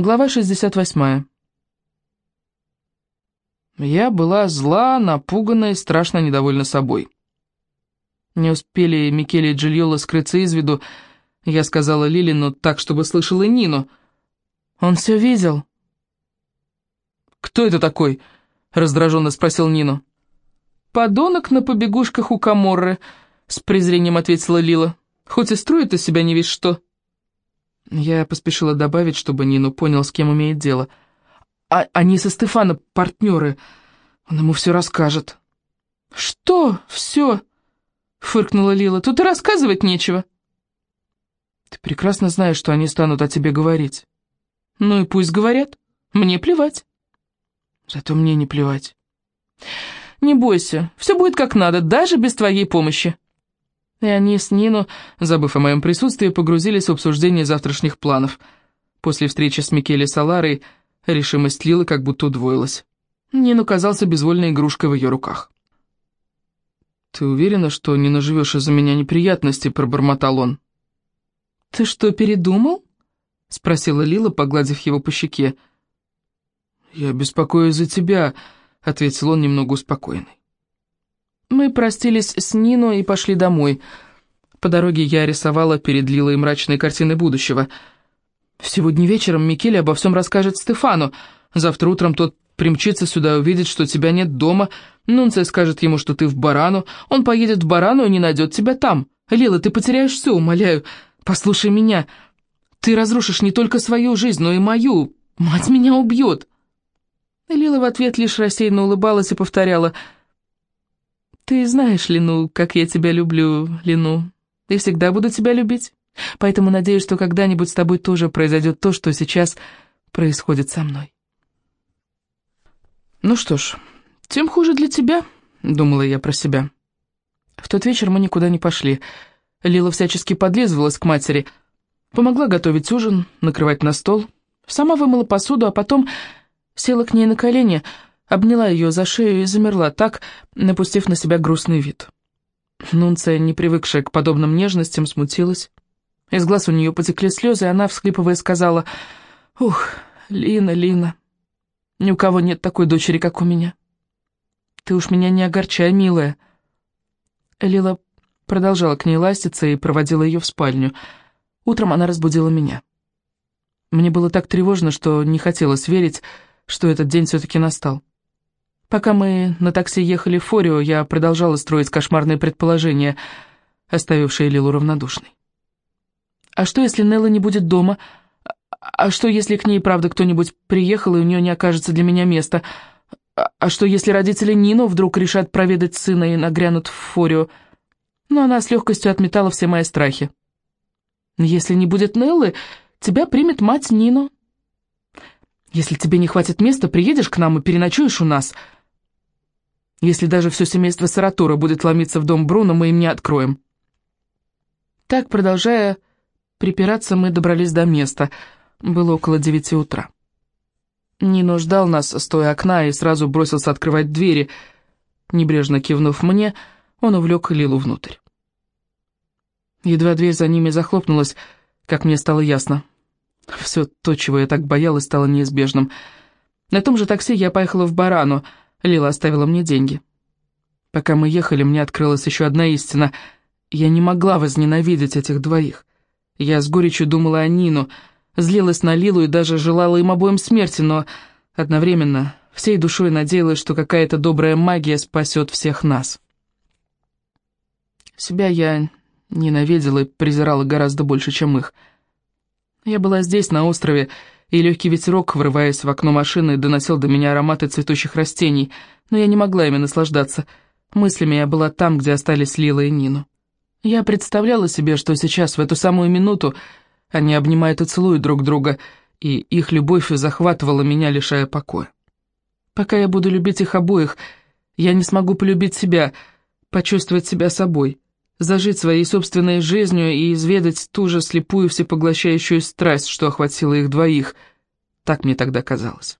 Глава 68. Я была зла, напугана и страшно недовольна собой. Не успели Микеле и Джильола скрыться из виду, я сказала Лилину так, чтобы слышала Нину. «Он все видел». «Кто это такой?» — раздраженно спросил Нину. «Подонок на побегушках у Каморры», — с презрением ответила Лила. «Хоть и строит из себя не весь что». Я поспешила добавить, чтобы Нину понял, с кем имеет дело. А они со Стефана партнеры. Он ему все расскажет. «Что все?» — фыркнула Лила. «Тут и рассказывать нечего». «Ты прекрасно знаешь, что они станут о тебе говорить». «Ну и пусть говорят. Мне плевать». «Зато мне не плевать». «Не бойся, все будет как надо, даже без твоей помощи». И они с Нину, забыв о моем присутствии, погрузились в обсуждение завтрашних планов. После встречи с Микеле Саларой решимость Лилы как будто удвоилась. Нину казался безвольной игрушкой в ее руках. «Ты уверена, что не наживешь из-за меня неприятностей?» — пробормотал он. «Ты что, передумал?» — спросила Лила, погладив его по щеке. «Я беспокоюсь за тебя», — ответил он немного успокоенный. Мы простились с Нино и пошли домой. По дороге я рисовала перед Лилой мрачные картины будущего. Сегодня вечером Микеле обо всем расскажет Стефану. Завтра утром тот примчится сюда и увидит, что тебя нет дома. Нунция скажет ему, что ты в Барану. Он поедет в Барану и не найдет тебя там. Лила, ты потеряешь все, умоляю. Послушай меня. Ты разрушишь не только свою жизнь, но и мою. Мать меня убьет. Лила в ответ лишь рассеянно улыбалась и повторяла — ты знаешь, Лину, как я тебя люблю, Лину. И всегда буду тебя любить. Поэтому надеюсь, что когда-нибудь с тобой тоже произойдет то, что сейчас происходит со мной. Ну что ж, тем хуже для тебя, думала я про себя. В тот вечер мы никуда не пошли. Лила всячески подлизывалась к матери, помогла готовить ужин, накрывать на стол, сама вымыла посуду, а потом села к ней на колени — обняла ее за шею и замерла так, напустив на себя грустный вид. Нунция, не привыкшая к подобным нежностям, смутилась. Из глаз у нее потекли слезы, и она, всхлипывая, сказала, «Ух, Лина, Лина, ни у кого нет такой дочери, как у меня. Ты уж меня не огорчай, милая». Лила продолжала к ней ластиться и проводила ее в спальню. Утром она разбудила меня. Мне было так тревожно, что не хотелось верить, что этот день все-таки настал. Пока мы на такси ехали в Форио, я продолжала строить кошмарные предположения, оставившие Лилу равнодушной. А что, если Нелла не будет дома? А что, если к ней, правда, кто-нибудь приехал, и у нее не окажется для меня места? А что, если родители Нино вдруг решат проведать сына и нагрянут в Форио? Но она с легкостью отметала все мои страхи. Если не будет Неллы, тебя примет мать Нино. Если тебе не хватит места, приедешь к нам и переночуешь у нас — если даже все семейство Саратура будет ломиться в дом Бруно, мы им не откроем. Так, продолжая припираться, мы добрались до места. Было около девяти утра. Нино ждал нас, стоя окна, и сразу бросился открывать двери. Небрежно кивнув мне, он увлек Лилу внутрь. Едва дверь за ними захлопнулась, как мне стало ясно. Все то, чего я так боялась, стало неизбежным. На том же такси я поехала в Барану, Лила оставила мне деньги. Пока мы ехали, мне открылась еще одна истина. Я не могла возненавидеть этих двоих. Я с горечью думала о Нину, злилась на Лилу и даже желала им обоим смерти, но одновременно всей душой надеялась, что какая-то добрая магия спасет всех нас. Себя я ненавидела и презирала гораздо больше, чем их. Я была здесь, на острове, и легкий ветерок, врываясь в окно машины, доносил до меня ароматы цветущих растений, но я не могла ими наслаждаться. Мыслями я была там, где остались Лила и Нину. Я представляла себе, что сейчас, в эту самую минуту, они обнимают и целуют друг друга, и их любовь захватывала меня, лишая покоя. Пока я буду любить их обоих, я не смогу полюбить себя, почувствовать себя собой зажить своей собственной жизнью и изведать ту же слепую всепоглощающую страсть, что охватила их двоих. Так мне тогда казалось.